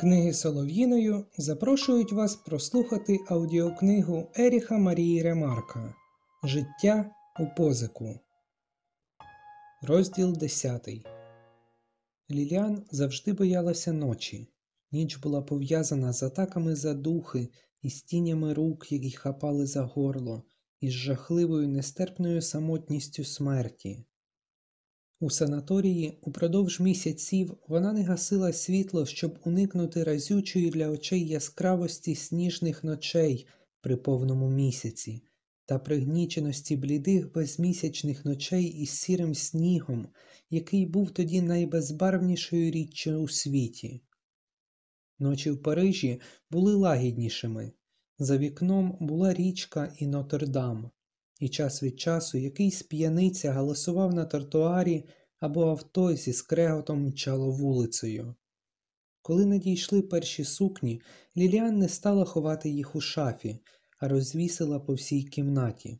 Книги Солов'їною запрошують вас прослухати аудіокнигу Еріха Марії Ремарка Життя у позику. Розділ 10. Ліліан завжди боялася ночі. Ніч була пов'язана з атаками за духи і стінями рук, які хапали за горло, і з жахливою нестерпною самотністю смерті. У санаторії упродовж місяців вона не гасила світло, щоб уникнути разючої для очей яскравості сніжних ночей при повному місяці та пригніченості блідих безмісячних ночей із сірим снігом, який був тоді найбезбарвнішою річчю у світі. Ночі в Парижі були лагіднішими. За вікном була річка і Нотр-Дам і час від часу якийсь п'яниця галасував на тротуарі або авто зі скреготом мчало вулицею. Коли надійшли перші сукні, Ліліан не стала ховати їх у шафі, а розвісила по всій кімнаті.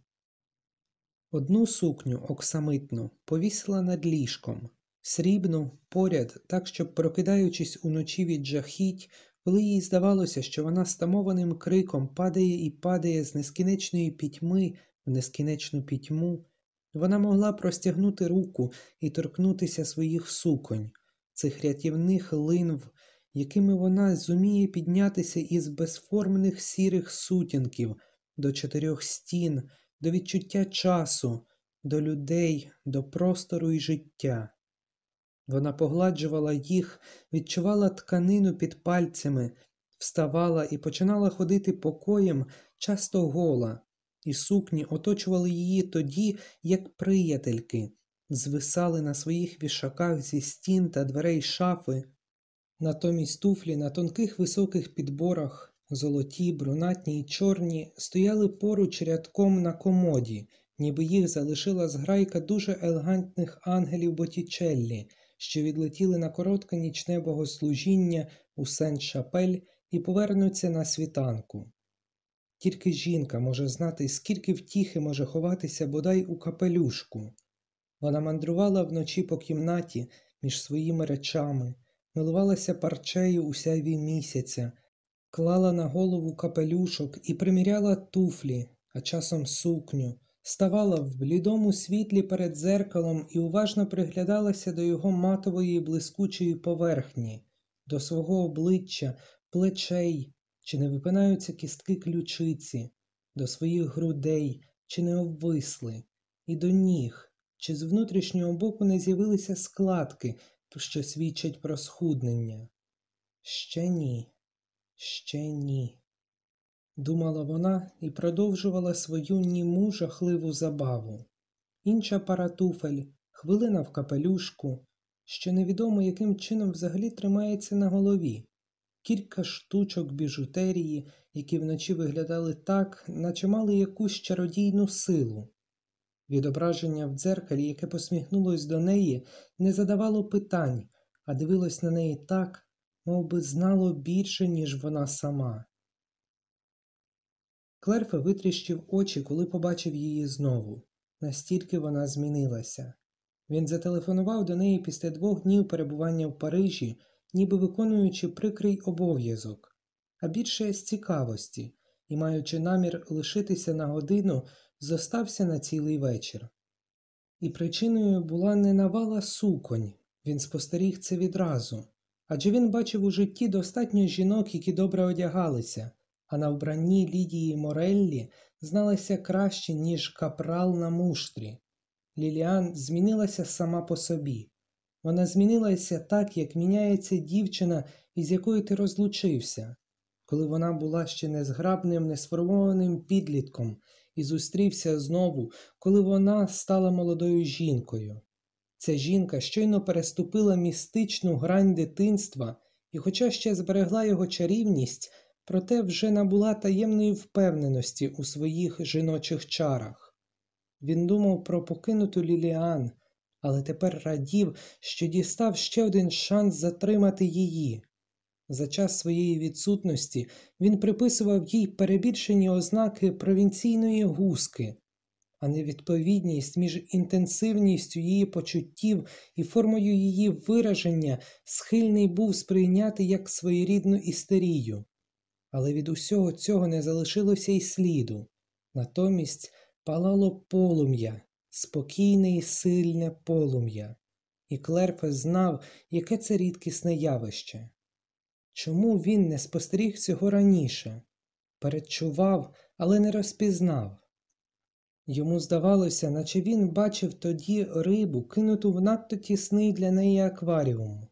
Одну сукню оксамитну повісила над ліжком, срібну поряд, так, щоб, прокидаючись уночі від жахіть, коли їй здавалося, що вона стамованим криком падає і падає з нескінченної пітьми в нескінченну пітьму, вона могла простягнути руку і торкнутися своїх суконь, цих рятівних линв, якими вона зуміє піднятися із безформних сірих сутінків до чотирьох стін, до відчуття часу, до людей, до простору і життя. Вона погладжувала їх, відчувала тканину під пальцями, вставала і починала ходити покоєм часто гола, і сукні оточували її тоді, як приятельки, звисали на своїх вішаках зі стін та дверей шафи, натомість туфлі на тонких високих підборах, золоті, брунатні й чорні, стояли поруч рядком на комоді, ніби їх залишила зграйка дуже елегантних ангелів Боттічеллі, що відлетіли на коротке нічне богослужіння у Сент-Шапель і повернуться на світанку. Тільки жінка може знати, скільки втіхи може ховатися бодай у капелюшку. Вона мандрувала вночі по кімнаті між своїми речами, милувалася парчею у сяйві місяця, клала на голову капелюшок і приміряла туфлі, а часом сукню, ставала в блідому світлі перед дзеркалом і уважно приглядалася до його матової блискучої поверхні, до свого обличчя, плечей, чи не випинаються кістки ключиці, до своїх грудей, чи не обвисли, і до ніг, чи з внутрішнього боку не з'явилися складки, що свідчать про схуднення. Ще ні, ще ні. Думала вона і продовжувала свою німу жахливу забаву. Інша пара туфель, хвилина в капелюшку, що невідомо яким чином взагалі тримається на голові кілька штучок біжутерії, які вночі виглядали так, наче мали якусь чародійну силу. Відображення в дзеркалі, яке посміхнулось до неї, не задавало питань, а дивилось на неї так, мов би знало більше, ніж вона сама. Клерфе витріщив очі, коли побачив її знову. Настільки вона змінилася. Він зателефонував до неї після двох днів перебування в Парижі ніби виконуючи прикрий обов'язок, а більше з цікавості і, маючи намір лишитися на годину, зостався на цілий вечір. І причиною була не навала суконь, він спостеріг це відразу, адже він бачив у житті достатньо жінок, які добре одягалися, а на вбранні Лідії Мореллі зналася краще, ніж капрал на муштрі. Ліліан змінилася сама по собі. Вона змінилася так, як міняється дівчина, із якою ти розлучився, коли вона була ще незграбним, несформованим підлітком і зустрівся знову, коли вона стала молодою жінкою. Ця жінка щойно переступила містичну грань дитинства і, хоча ще зберегла його чарівність, проте вже набула таємної впевненості у своїх жіночих чарах. Він думав про покинуту Ліліан але тепер радів, що дістав ще один шанс затримати її. За час своєї відсутності він приписував їй перебільшені ознаки провінційної гуски, а невідповідність між інтенсивністю її почуттів і формою її вираження схильний був сприйняти як своєрідну істерію. Але від усього цього не залишилося й сліду. Натомість палало полум'я, спокійне і сильне полум'я, і Клерфе знав, яке це рідкісне явище. Чому він не спостеріг цього раніше? Передчував, але не розпізнав. Йому здавалося, наче він бачив тоді рибу, кинуту в надто тісний для неї акваріум,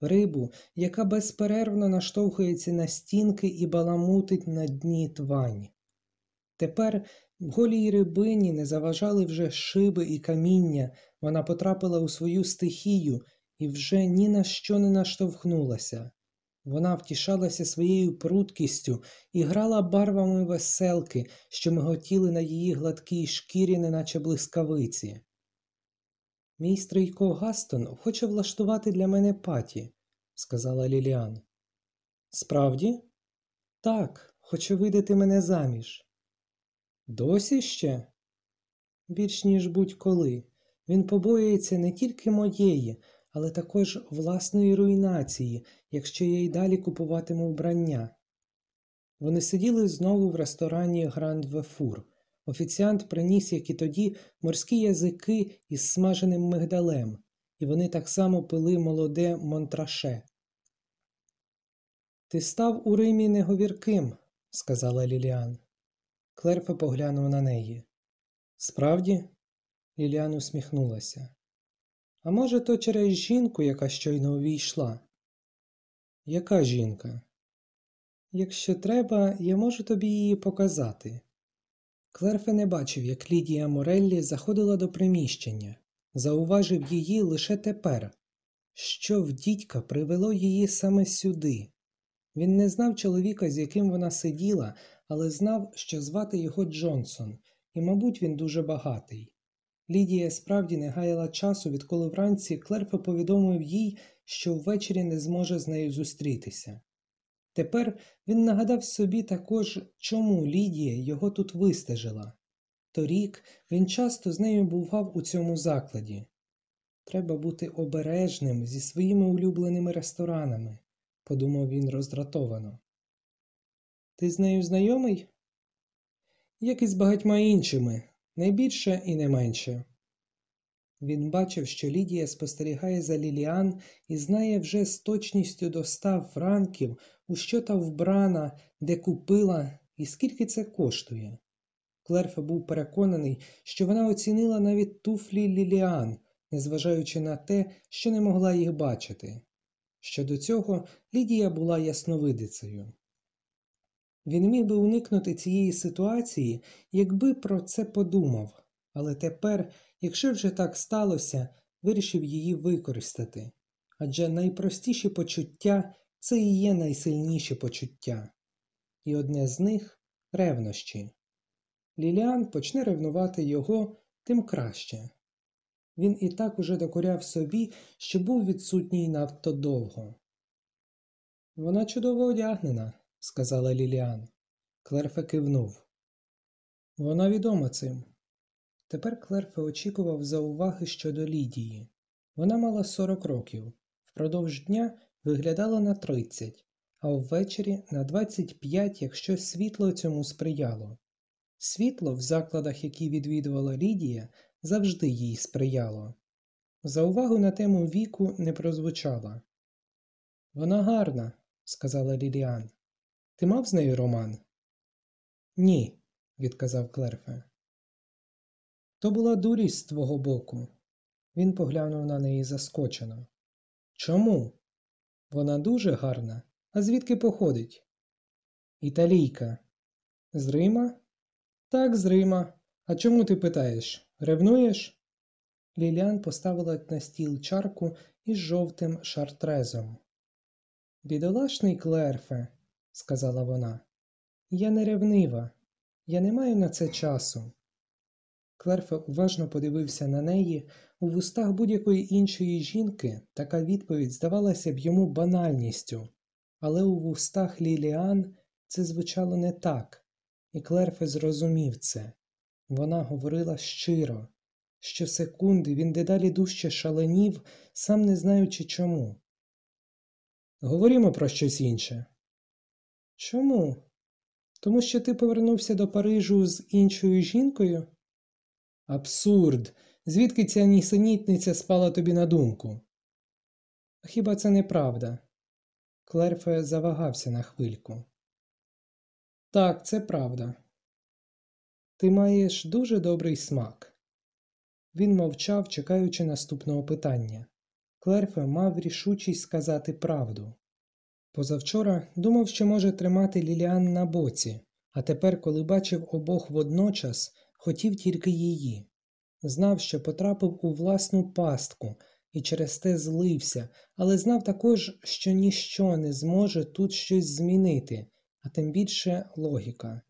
рибу, яка безперервно наштовхується на стінки і баламутить на дні твань. Тепер голій рибині не заважали вже шиби і каміння, вона потрапила у свою стихію і вже ні на що не наштовхнулася. Вона втішалася своєю пруткістю і грала барвами веселки, що миготіли на її гладкій шкірі, неначе блискавиці. Мій стрийко Гастон хоче влаштувати для мене паті, сказала Ліліан. Справді? Так, хоче видати мене заміж. Досі ще? Більш ніж будь-коли. Він побоюється не тільки моєї, але також власної руйнації, якщо я й далі купуватиму вбрання. Вони сиділи знову в ресторані Гранд Вефур. Офіціант приніс, як і тоді, морські язики із смаженим мигдалем, і вони так само пили молоде монтраше. Ти став у Римі неговірким, сказала Ліліан. Клерфе поглянув на неї. Справді? Ліліан усміхнулася. А може, то через жінку, яка щойно увійшла? Яка жінка? Якщо треба, я можу тобі її показати. Клерфе не бачив, як Лідія Мореллі заходила до приміщення, зауважив її лише тепер, що в дідька привело її саме сюди. Він не знав чоловіка, з яким вона сиділа, але знав, що звати його Джонсон, і, мабуть, він дуже багатий. Лідія справді не гаяла часу, відколи вранці Клерфе повідомив їй, що ввечері не зможе з нею зустрітися. Тепер він нагадав собі також, чому Лідія його тут вистежила. Торік він часто з нею бував у цьому закладі. Треба бути обережним зі своїми улюбленими ресторанами, подумав він роздратовано. Ти з нею знайомий? Як і з багатьма іншими, найбільше і не менше. Він бачив, що Лідія спостерігає за Ліліан і знає вже з точністю до ста франків, у що та вбрана, де купила і скільки це коштує. Клерфе був переконаний, що вона оцінила навіть туфлі Ліліан, незважаючи на те, що не могла їх бачити. Щодо цього Лідія була ясновидицею. Він міг би уникнути цієї ситуації, якби про це подумав, але тепер, якщо вже так сталося, вирішив її використати адже найпростіші почуття це і є найсильніші почуття, і одне з них ревнощі. Ліліан почне ревнувати його, тим краще. Він і так уже докоряв собі, що був відсутній надто довго. Вона чудово одягнена, сказала Ліліан. Клерфе кивнув. Вона відома цим. Тепер Клерфе очікував зауваги щодо Лідії. Вона мала 40 років, впродовж дня виглядала на 30, а ввечері на 25, якщо світло цьому сприяло. Світло в закладах, які відвідувала Лідія, завжди їй сприяло. Заувагу на тему віку не прозвучала. Вона гарна, сказала Ліліан. Ти мав з нею роман? Ні, відказав Клерфе. То була дурість з твого боку. Він поглянув на неї заскочено. Чому? Вона дуже гарна. А звідки походить? Італійка. З Рима? Так, з Рима. А чому ти питаєш? Ревнуєш? Ліліан поставила на стіл чарку із жовтим шартрезом. Бідолашний Клерфе, сказала вона, я не ревнива, я не маю на це часу. Клерфе уважно подивився на неї, у вустах будь-якої іншої жінки така відповідь здавалася б йому банальністю, але у вустах Ліліан це звучало не так, і Клерфе зрозумів це. Вона говорила щиро. Щосекунди він дедалі дужче шаленів, сам не знаючи чому. Говоримо про щось інше. Чому? Тому що ти повернувся до Парижу з іншою жінкою? Абсурд! Звідки ця нісенітниця спала тобі на думку? Хіба це неправда? Клерфе завагався на хвильку. Так, це правда. Ти маєш дуже добрий смак. Він мовчав, чекаючи наступного питання. Клерфе мав рішучість сказати правду. Позавчора думав, що може тримати Ліліан на боці, а тепер, коли бачив обох водночас, хотів тільки її. Знав, що потрапив у власну пастку і через те злився, але знав також, що ніщо не зможе тут щось змінити, а тим більше логіка.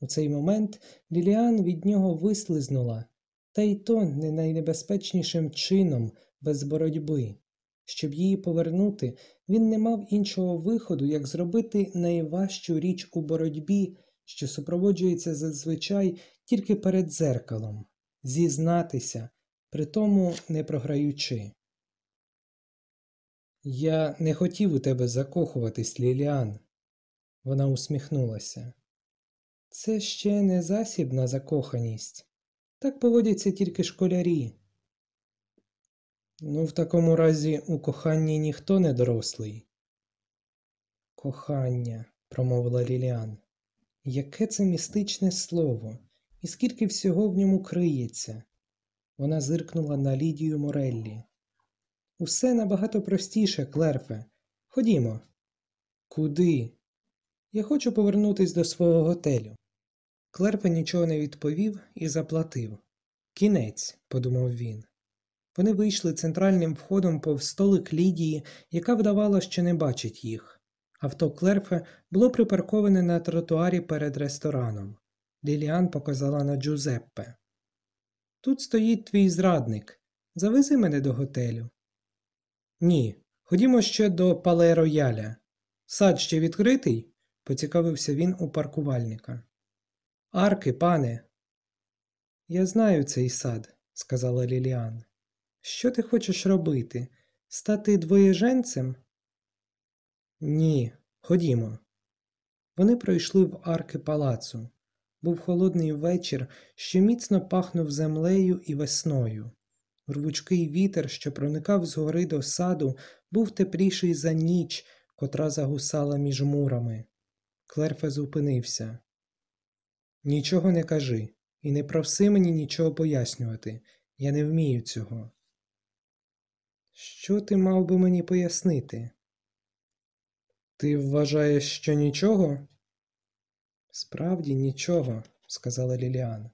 У цей момент Ліліан від нього вислизнула, та й то не найнебезпечнішим чином без боротьби. Щоб її повернути, він не мав іншого виходу, як зробити найважчу річ у боротьбі, що супроводжується зазвичай тільки перед дзеркалом зізнатися, при тому не програючи. Я не хотів у тебе закохуватись, Ліліан. Вона усміхнулася. Це ще не засіб на закоханість. Так поводяться тільки школярі. Ну, в такому разі у коханні ніхто не дорослий. Кохання, промовила Ліліан. Яке це містичне слово, і скільки всього в ньому криється. Вона зиркнула на Лідію Мореллі. Усе набагато простіше, Клерфе. Ходімо. Куди? Я хочу повернутись до свого готелю. Клерфе нічого не відповів і заплатив. Кінець, подумав він. Вони вийшли центральним входом повз столик Лідії, яка вдавала, що не бачить їх. Авто Клерфе було припарковане на тротуарі перед рестораном. Ліліан показала на Джузеппе. Тут стоїть твій зрадник. Завези мене до готелю. Ні. Ходімо ще до пале рояля. Сад ще відкритий? поцікавився він у паркувальника. Арки, пане. Я знаю цей сад, сказала Ліліан. Що ти хочеш робити? Стати двоєженцем? Ні, ходімо. Вони пройшли в арки палацу. Був холодний вечір, що міцно пахнув землею і весною. Рвучкий вітер, що проникав згори до саду, був тепліший за ніч, котра загусала між мурами. Клерфе зупинився. Нічого не кажи, і не проси мені нічого пояснювати. Я не вмію цього. Що ти мав би мені пояснити? Ти вважаєш, що нічого? Справді нічого, сказала Ліліан.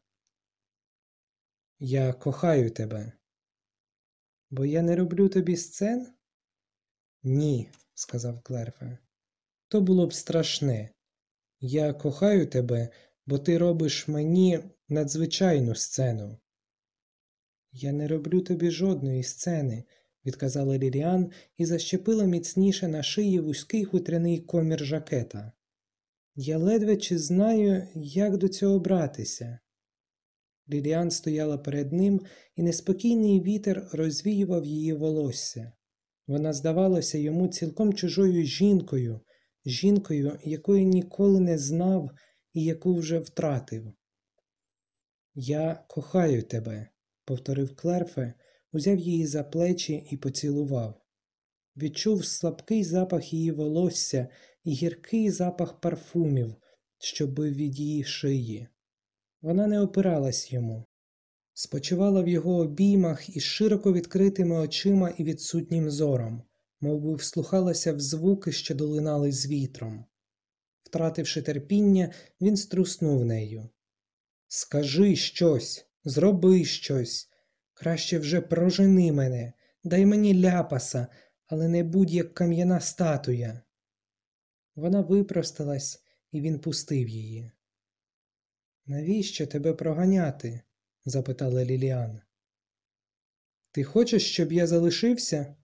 Я кохаю тебе. Бо я не роблю тобі сцен? Ні, сказав Клерфе. То було б страшне. Я кохаю тебе, бо ти робиш мені надзвичайну сцену. Я не роблю тобі жодної сцени, відказала Ліліан і защепила міцніше на шиї вузький хутряний комір жакета. Я ледве чи знаю, як до цього братися. Ліліан стояла перед ним, і неспокійний вітер розвіював її волосся. Вона здавалася йому цілком чужою жінкою, жінкою, якої ніколи не знав і яку вже втратив. Я кохаю тебе, повторив Клерфе, узяв її за плечі і поцілував. Відчув слабкий запах її волосся і гіркий запах парфумів, що бив від її шиї. Вона не опиралась йому, спочивала в його обіймах із широко відкритими очима і відсутнім зором, мов би вслухалася в звуки, що долинали з вітром. Втративши терпіння, він струснув нею. Скажи щось, зроби щось. Краще вже прожени мене, дай мені ляпаса, але не будь як кам'яна статуя. Вона випросталась, і він пустив її. Навіщо тебе проганяти? запитала Ліліан. Ти хочеш, щоб я залишився?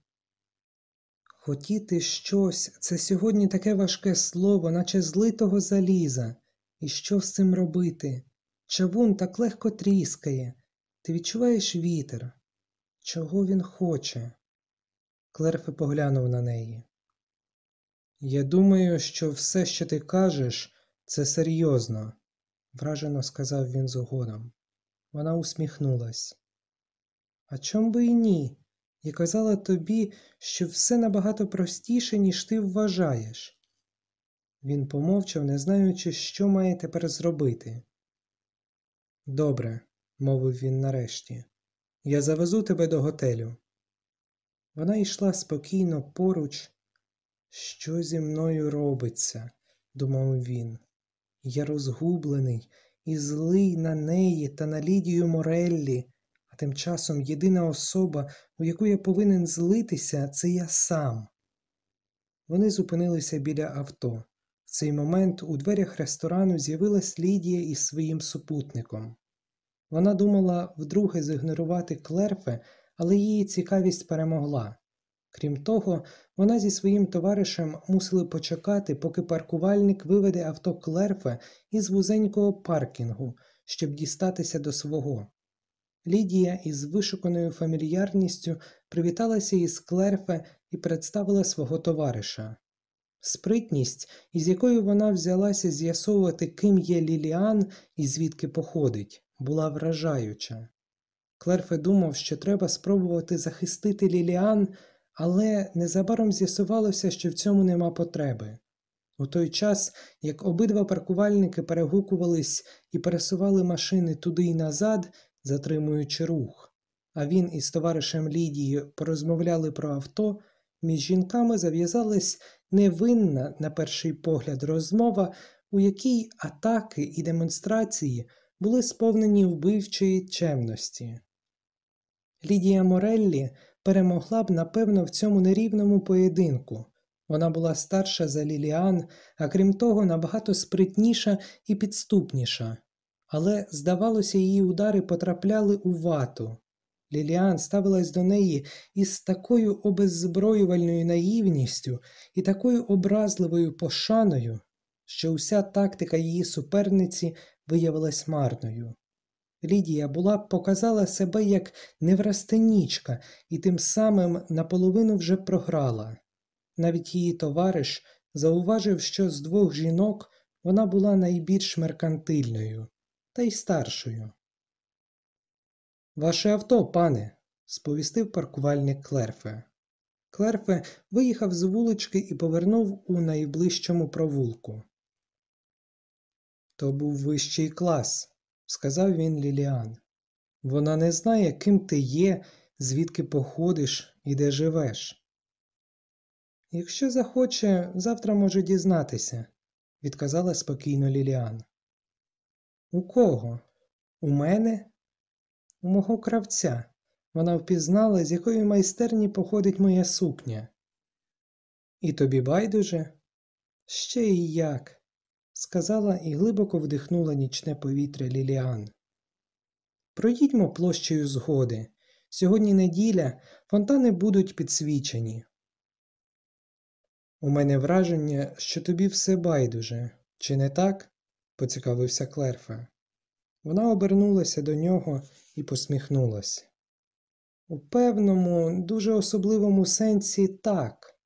Хотіти щось це сьогодні таке важке слово, наче злитого заліза. І що з цим робити? Чавун так легко тріскає. Ти відчуваєш вітер. Чого він хоче? Клерфе поглянув на неї. Я думаю, що все, що ти кажеш, це серйозно, вражено сказав він згодом. Вона усміхнулась. А чом би і ні? Я казала тобі, що все набагато простіше, ніж ти вважаєш. Він помовчав, не знаючи, що має тепер зробити. Добре, мовив він нарешті, я завезу тебе до готелю. Вона йшла спокійно поруч. Що зі мною робиться? думав він. Я розгублений і злий на неї та на Лідію Мореллі, а тим часом єдина особа, у яку я повинен злитися, це я сам. Вони зупинилися біля авто. В цей момент у дверях ресторану з'явилась Лідія із своїм супутником. Вона думала вдруге зігнорувати клерфе, але її цікавість перемогла. Крім того, вона зі своїм товаришем мусили почекати, поки паркувальник виведе авто клерфе із вузенького паркінгу, щоб дістатися до свого. Лідія із вишуканою фамільярністю привіталася із клерфе і представила свого товариша. Спритність, із якою вона взялася з'ясовувати, ким є Ліліан і звідки походить, була вражаюча. Клерфе думав, що треба спробувати захистити Ліліан, але незабаром з'ясувалося, що в цьому нема потреби. У той час, як обидва паркувальники перегукувались і пересували машини туди й назад, затримуючи рух, а він із товаришем Лідією порозмовляли про авто, між жінками зав'язалась невинна, на перший погляд, розмова, у якій атаки і демонстрації були сповнені вбивчої чемності. Лідія Мореллі перемогла б, напевно, в цьому нерівному поєдинку. Вона була старша за Ліліан, а крім того, набагато спритніша і підступніша. Але, здавалося, її удари потрапляли у вату. Ліліан ставилась до неї із такою обеззброювальною наївністю і такою образливою пошаною, що уся тактика її суперниці виявилась марною. Лідія була показала себе як неврастенічка і тим самим наполовину вже програла. Навіть її товариш зауважив, що з двох жінок вона була найбільш меркантильною та й старшою. Ваше авто, пане, сповістив паркувальник Клерфе. Клерфе виїхав з вулички і повернув у найближчому провулку. То був вищий клас, сказав він Ліліан. Вона не знає, ким ти є, звідки походиш і де живеш. Якщо захоче, завтра може дізнатися, відказала спокійно Ліліан. У кого? У мене? У мого кравця. Вона впізнала, з якої майстерні походить моя сукня. І тобі байдуже? Ще і як, сказала і глибоко вдихнула нічне повітря Ліліан. Проїдьмо площею згоди. Сьогодні неділя, фонтани будуть підсвічені. У мене враження, що тобі все байдуже, чи не так? поцікавився Клерфе. Вона обернулася до нього і посміхнулася. У певному, дуже особливому сенсі так.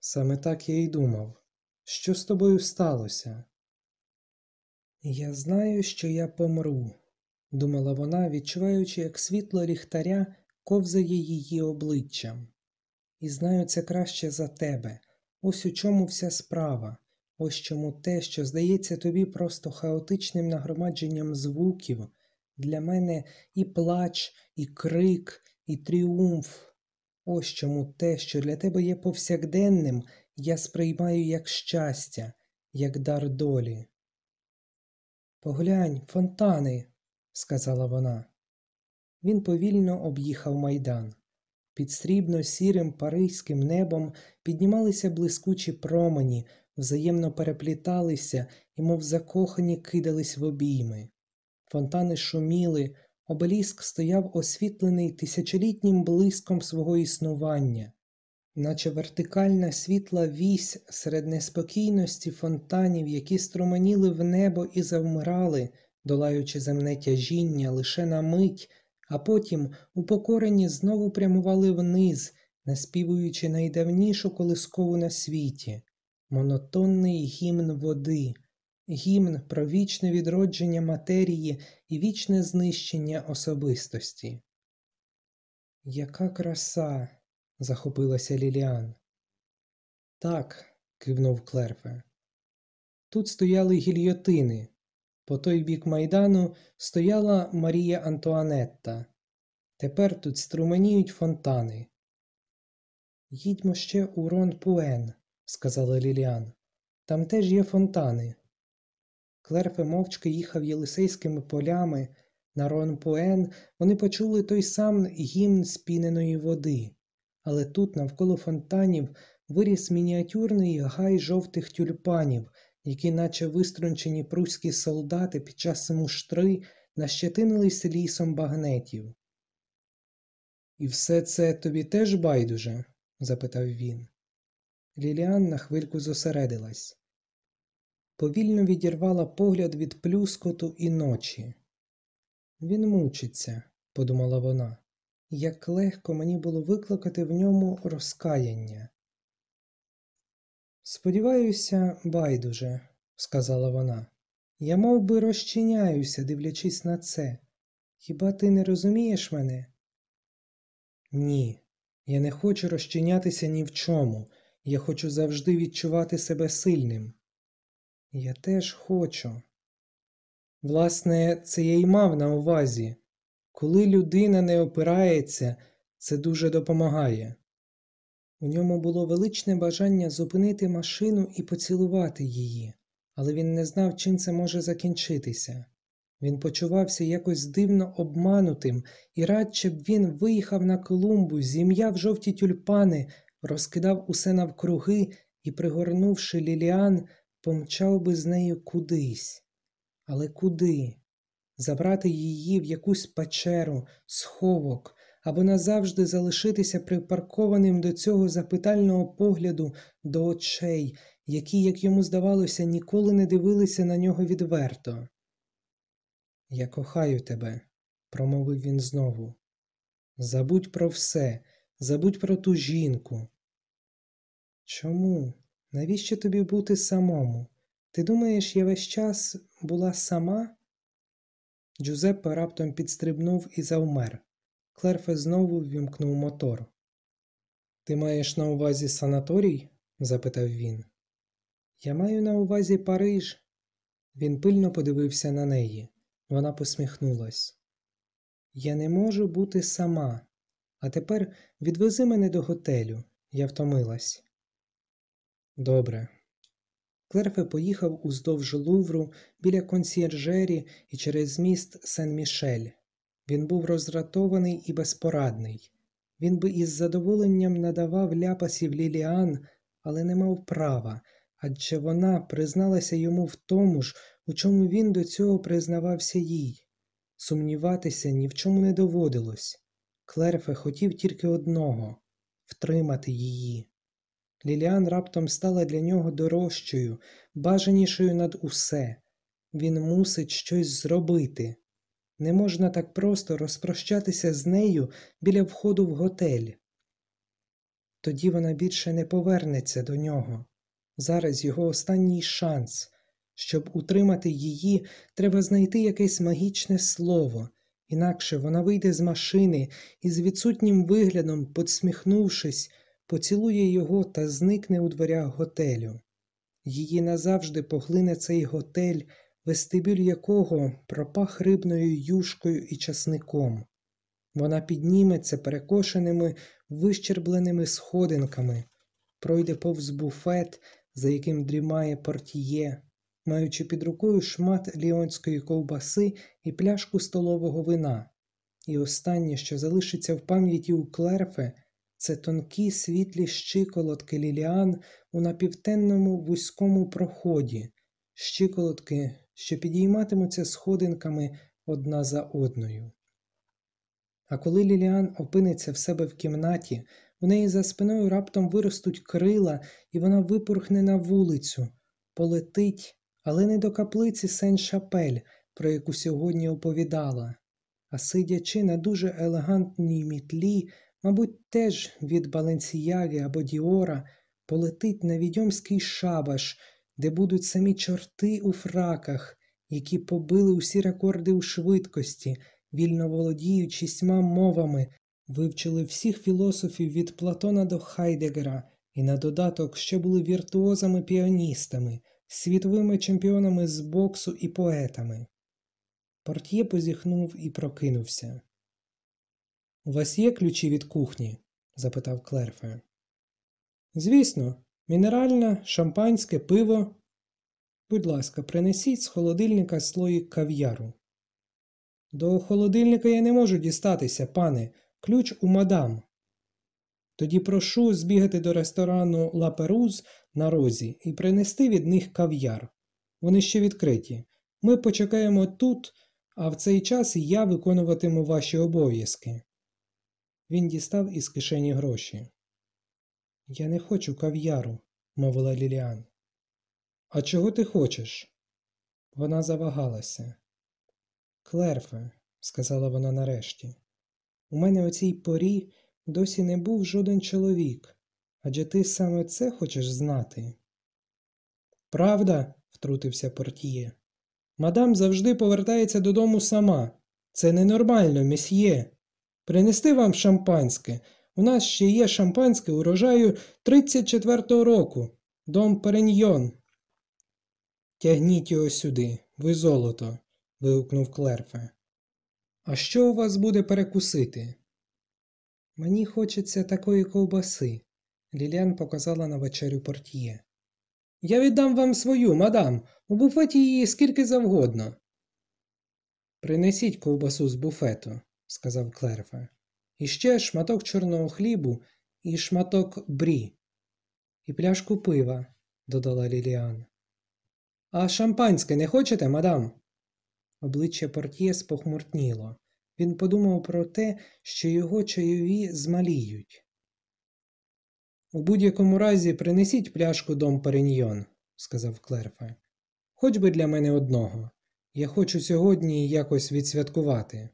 Саме так я й думав. Що з тобою сталося? Я знаю, що я помру, думала вона, відчуваючи, як світло ліхтаря ковзає її обличчям. І знаю це краще за тебе. Ось у чому вся справа. Ось чому те, що здається тобі просто хаотичним нагромадженням звуків, для мене і плач, і крик, і тріумф. Ось чому те, що для тебе є повсякденним, я сприймаю як щастя, як дар долі. Поглянь, фонтани, сказала вона. Він повільно об'їхав майдан. Під срібно сірим паризьким небом піднімалися блискучі промені, взаємно перепліталися і, мов закохані, кидались в обійми. Фонтани шуміли, обеліск стояв освітлений тисячолітнім блиском свого існування, наче вертикальна світла вісь серед неспокійності фонтанів, які струменіли в небо і завмирали, долаючи земне тяжіння лише на мить, а потім, упокорені, знову прямували вниз, наспівуючи найдавнішу колискову на світі, монотонний гімн води, гімн про вічне відродження матерії і вічне знищення особистості. Яка краса! Захопилася Ліліан. Так, кивнув Клерфе. Тут стояли гільйотини. По той бік майдану стояла Марія Антуанетта. Тепер тут струменіють фонтани. Їдьмо ще у Рон Пуен, сказала Ліліан. Там теж є фонтани. Клерфе мовчки їхав єлисейськими полями. На Рон Пуен вони почули той сам гімн спіненої води, але тут, навколо фонтанів, виріс мініатюрний гай жовтих тюльпанів, які, наче виструнчені пруські солдати під час муштри, нащетинились лісом багнетів. І все це тобі теж байдуже? запитав він. Ліліан на хвильку зосередилась. Повільно відірвала погляд від плюскоту і ночі. Він мучиться, подумала вона, як легко мені було викликати в ньому розкаяння. Сподіваюся, байдуже, сказала вона. Я мов би, розчиняюся, дивлячись на це. Хіба ти не розумієш мене? Ні, я не хочу розчинятися ні в чому. Я хочу завжди відчувати себе сильним. Я теж хочу. Власне, це я й мав на увазі. Коли людина не опирається, це дуже допомагає. У ньому було величне бажання зупинити машину і поцілувати її, але він не знав, чим це може закінчитися. Він почувався якось дивно обманутим і радше б він виїхав на Колумбу, зім'яв жовті тюльпани, розкидав усе навкруги і, пригорнувши ліліан, помчав би з нею кудись. Але куди? Забрати її в якусь печеру, сховок, або назавжди залишитися припаркованим до цього запитального погляду до очей, які, як йому здавалося, ніколи не дивилися на нього відверто. Я кохаю тебе, промовив він знову. Забудь про все, забудь про ту жінку. Чому? Навіщо тобі бути самому? Ти думаєш, я весь час була сама? Джузеппе раптом підстрибнув і завмер. Клерфе знову ввімкнув мотор. Ти маєш на увазі санаторій? запитав він. Я маю на увазі Париж. Він пильно подивився на неї. Вона посміхнулась. Я не можу бути сама. А тепер відвези мене до готелю. Я втомилась. Добре. Клерфе поїхав уздовж Лувру біля консьєржері і через міст Сен-Мішель. Він був роздратований і безпорадний. Він би із задоволенням надавав ляпасів Ліліан, але не мав права, адже вона призналася йому в тому ж, у чому він до цього признавався їй. Сумніватися ні в чому не доводилось. Клерфе хотів тільки одного втримати її. Ліліан раптом стала для нього дорожчою, бажанішою над усе. Він мусить щось зробити. Не можна так просто розпрощатися з нею біля входу в готель. Тоді вона більше не повернеться до нього. Зараз його останній шанс. Щоб утримати її, треба знайти якесь магічне слово, інакше вона вийде з машини і з відсутнім виглядом, подсміхнувшись, поцілує його та зникне у дверях готелю. Її назавжди поглине цей готель, вестибюль якого пропах рибною юшкою і часником. Вона підніметься перекошеними, вищербленими сходинками, пройде повз буфет, за яким дрімає портіє, маючи під рукою шмат ліонської ковбаси і пляшку столового вина. І останнє, що залишиться в пам'яті у клерфе, це тонкі світлі щиколотки ліліан у напівтенному вузькому проході, щиколотки, що підійматимуться сходинками одна за одною. А коли Ліліан опиниться в себе в кімнаті, у неї за спиною раптом виростуть крила, і вона випорхне на вулицю, полетить, але не до каплиці Сен Шапель, про яку сьогодні оповідала, а сидячи на дуже елегантній мітлі, мабуть, теж від Баленсіяги або Діора, полетить на відьомський шабаш, де будуть самі чорти у фраках, які побили усі рекорди у швидкості, вільно володіючи сьма мовами, вивчили всіх філософів від Платона до Хайдегера, і на додаток ще були віртуозами-піаністами, світовими чемпіонами з боксу і поетами. Портьє позіхнув і прокинувся. У вас є ключі від кухні? запитав Клерфе. Звісно, мінеральна, шампанське, пиво. Будь ласка, принесіть з холодильника слоїк кав'яру. До холодильника я не можу дістатися, пане, ключ у мадам. Тоді прошу збігати до ресторану Ла Перуз на розі і принести від них кав'яр. Вони ще відкриті. Ми почекаємо тут, а в цей час я виконуватиму ваші обов'язки. Він дістав із кишені гроші. Я не хочу кав'яру, мовила Ліліан. А чого ти хочеш? Вона завагалася. Клерфе, сказала вона нарешті, у мене у цій порі досі не був жоден чоловік, адже ти саме це хочеш знати. Правда, втрутився портіє. Мадам завжди повертається додому сама. Це ненормально, месьє. Принести вам шампанське. У нас ще є шампанське урожаю 34-го року. Дом Переньйон. Тягніть його сюди, ви золото. вигукнув Клерфе. А що у вас буде перекусити? Мені хочеться такої ковбаси. Ліліан показала на вечерю портьє. Я віддам вам свою, мадам, у буфеті її скільки завгодно. Принесіть ковбасу з буфету, сказав Клерфе. І ще шматок чорного хлібу і шматок брі. І пляшку пива, додала Ліліан. А шампанське не хочете, мадам? Обличчя портьє спохмуртніло. Він подумав про те, що його чайові змаліють. У будь-якому разі принесіть пляшку дом Переньйон, сказав Клерфе. Хоч би для мене одного. Я хочу сьогодні якось відсвяткувати.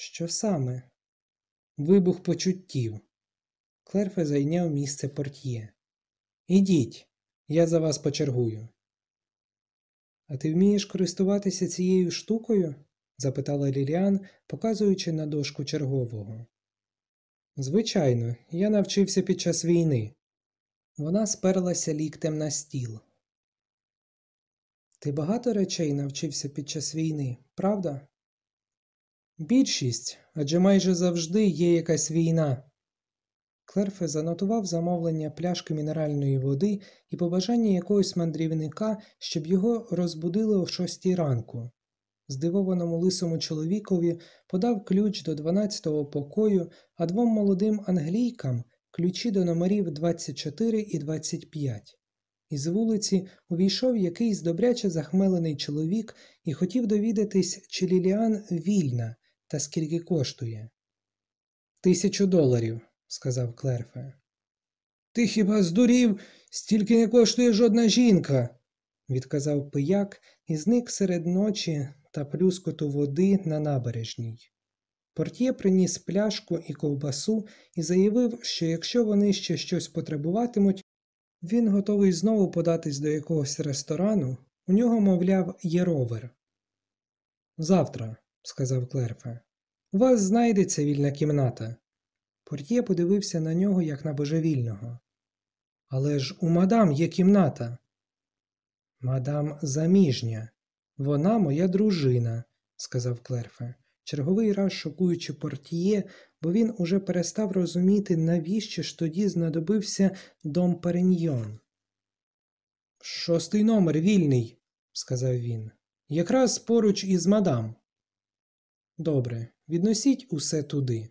Що саме? Вибух почуттів. Клерфе зайняв місце портьє. Ідіть, я за вас почергую. А ти вмієш користуватися цією штукою? запитала Ліліан, показуючи на дошку чергового. Звичайно, я навчився під час війни. Вона сперлася ліктем на стіл. Ти багато речей навчився під час війни, правда? Більшість, адже майже завжди є якась війна. Клерфе занотував замовлення пляшки мінеральної води і побажання якогось мандрівника, щоб його розбудили о шостій ранку. Здивованому лисому чоловікові подав ключ до 12-го покою, а двом молодим англійкам ключі до номерів 24 і 25. Із вулиці увійшов якийсь добряче захмелений чоловік і хотів довідатись, чи Ліліан вільна та скільки коштує. Тисячу доларів, сказав Клерфе. Ти хіба здурів, стільки не коштує жодна жінка, відказав пияк і зник серед ночі та плюскоту води на набережній. Портє приніс пляшку і ковбасу і заявив, що якщо вони ще щось потребуватимуть, він готовий знову податись до якогось ресторану, у нього, мовляв, є ровер. Завтра, сказав Клерфе, у вас знайдеться вільна кімната. Портє подивився на нього, як на божевільного. Але ж у мадам є кімната. Мадам заміжня. Вона моя дружина, сказав Клерфе, черговий раз шокуючи портіє, бо він уже перестав розуміти, навіщо ж тоді знадобився дом Переньйон. Шостий номер вільний, сказав він. Якраз поруч із мадам. Добре, відносіть усе туди.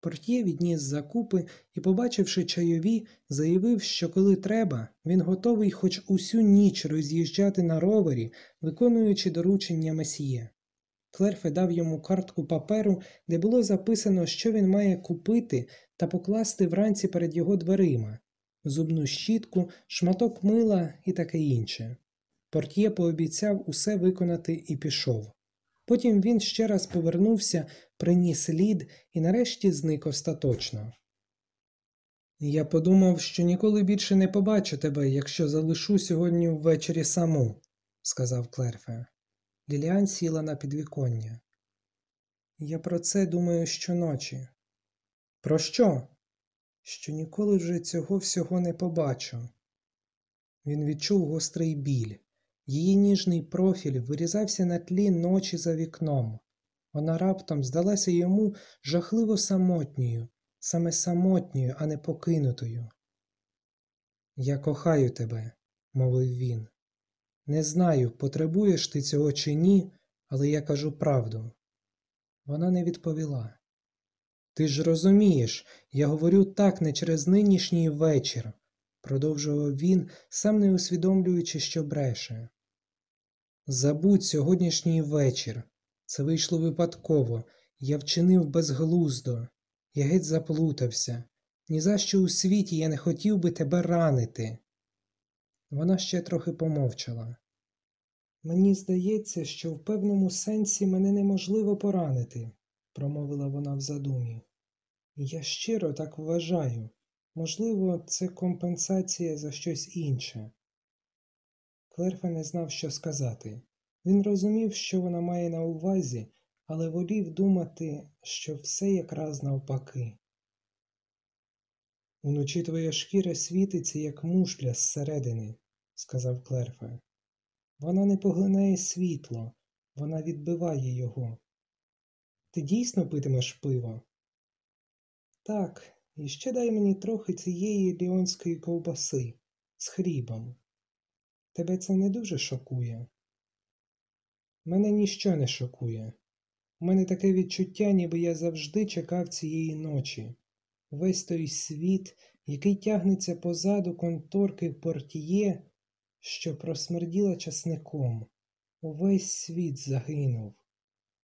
Портє відніс закупи і, побачивши чайові, заявив, що коли треба, він готовий хоч усю ніч роз'їжджати на ровері, виконуючи доручення месьє. Клерфе дав йому картку паперу, де було записано, що він має купити та покласти вранці перед його дверима, зубну щітку, шматок мила і таке інше. Портьє пообіцяв усе виконати і пішов. Потім він ще раз повернувся, приніс лід і нарешті зник остаточно. Я подумав, що ніколи більше не побачу тебе, якщо залишу сьогодні ввечері саму, сказав Клерфе. Ліліан сіла на підвіконня. Я про це думаю щоночі. Про що? Що ніколи вже цього всього не побачу. Він відчув гострий біль. Її ніжний профіль вирізався на тлі ночі за вікном. Вона раптом здалася йому жахливо самотньою, саме самотньою, а не покинутою. Я кохаю тебе, мовив він. Не знаю, потребуєш ти цього чи ні, але я кажу правду. Вона не відповіла. Ти ж розумієш, я говорю так не через нинішній вечір, продовжував він, сам не усвідомлюючи, що бреше. Забудь сьогоднішній вечір. Це вийшло випадково, я вчинив безглуздо, я геть заплутався. Ні за що у світі я не хотів би тебе ранити. Вона ще трохи помовчала. Мені здається, що в певному сенсі мене неможливо поранити, промовила вона в задумі. Я щиро так вважаю. Можливо, це компенсація за щось інше. Клерфе не знав, що сказати. Він розумів, що вона має на увазі, але волів думати, що все якраз навпаки. Уночі твоя шкіра світиться, як мушля зсередини, сказав Клерфе. Вона не поглинає світло, вона відбиває його. Ти дійсно питимеш пиво? Так, і ще дай мені трохи цієї ліонської ковбаси з хлібом. Тебе це не дуже шокує? Мене ніщо не шокує. У мене таке відчуття, ніби я завжди чекав цієї ночі. Весь той світ, який тягнеться позаду конторки в портіє, що просмерділа часником. Увесь світ загинув.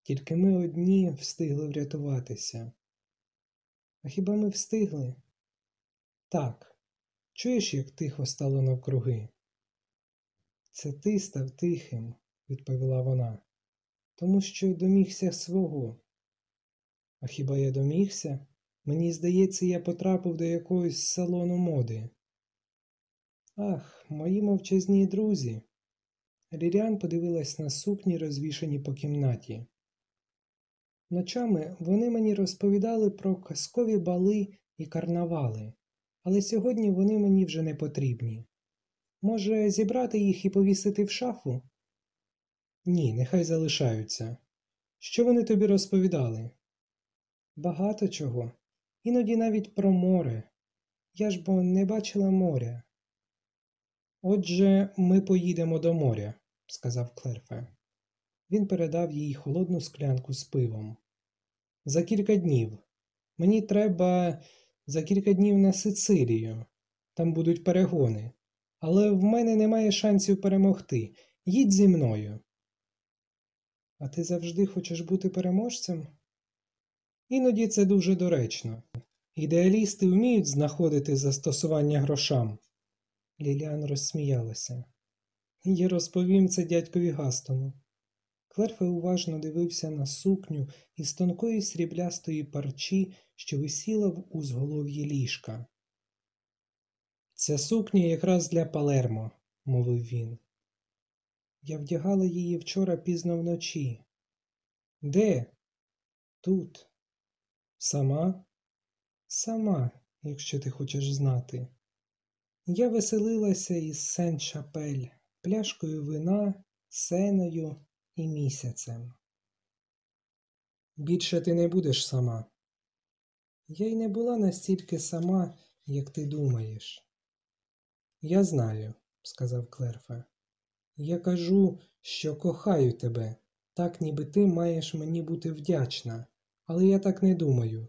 Тільки ми одні встигли врятуватися. А хіба ми встигли? Так. Чуєш, як тихо стало навкруги? Це ти став тихим, відповіла вона, тому що домігся свого. А хіба я домігся? Мені здається, я потрапив до якогось салону моди. Ах, мої мовчазні друзі. Ліріан подивилась на сукні, розвішані по кімнаті. Ночами вони мені розповідали про казкові бали і карнавали, але сьогодні вони мені вже не потрібні. Може, зібрати їх і повісити в шафу? Ні, нехай залишаються. Що вони тобі розповідали? Багато чого, іноді навіть про море. Я ж бо не бачила моря. Отже, ми поїдемо до моря, сказав Клерфе. Він передав їй холодну склянку з пивом. За кілька днів. Мені треба за кілька днів на Сицилію. Там будуть перегони. Але в мене немає шансів перемогти. Їдь зі мною. А ти завжди хочеш бути переможцем? Іноді це дуже доречно. Ідеалісти вміють знаходити застосування грошам. Ліліан розсміялася. Я розповім це дядькові Гастону. Клерфе уважно дивився на сукню із тонкої сріблястої парчі, що висіла в узголов'ї ліжка. Ця сукня якраз для Палермо, мовив він. Я вдягала її вчора пізно вночі. Де? Тут. Сама? Сама, якщо ти хочеш знати. Я веселилася із Сен Шапель, пляшкою вина, сеною і місяцем. Більше ти не будеш сама. Я й не була настільки сама, як ти думаєш. Я знаю, сказав Клерфе. Я кажу, що кохаю тебе, так ніби ти маєш мені бути вдячна, але я так не думаю.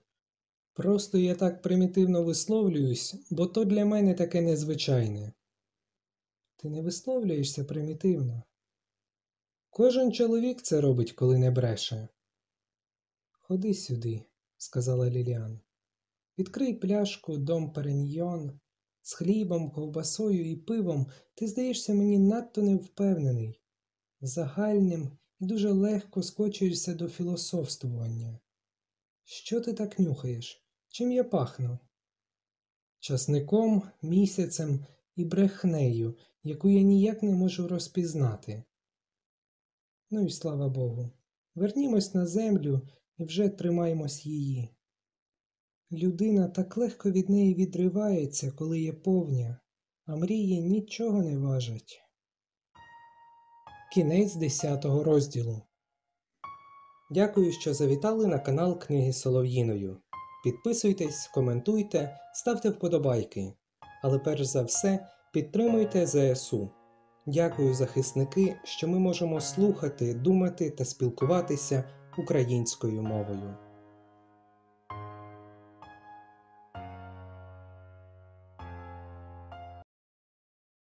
Просто я так примітивно висловлююсь, бо то для мене таке незвичайне. Ти не висловлюєшся примітивно. Кожен чоловік це робить, коли не бреше. Ходи сюди, сказала Ліліан. Відкрий пляшку дом Переньйон. З хлібом, ковбасою і пивом ти здаєшся мені надто невпевнений, загальним і дуже легко скочуєшся до філософствування. Що ти так нюхаєш? Чим я пахну? Часником, місяцем і брехнею, яку я ніяк не можу розпізнати. Ну і слава Богу. Вернімось на землю і вже тримаємось її. Людина так легко від неї відривається, коли є повня, а мрії нічого не важать. Кінець 10 розділу. Дякую, що завітали на канал Книги Солов'їною. Підписуйтесь, коментуйте, ставте вподобайки. Але перш за все підтримуйте ЗСУ. Дякую, захисники, що ми можемо слухати, думати та спілкуватися українською мовою.